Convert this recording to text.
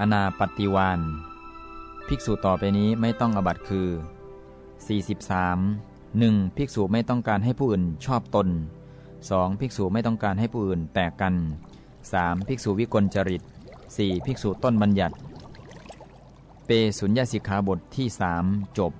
อนาปฏิวานภิกษุต่อไปนี้ไม่ต้องอบัตคือ 43 1. ภิกษุไม่ต้องการให้ผู้อื่นชอบตน 2. ภิกษุไม่ต้องการให้ผู้อื่นแตกกัน 3. ภิกษุวิกลจริต 4. ภิกษุต้นบัญญัติ เปสุญญาสิกขาบทที่สจบ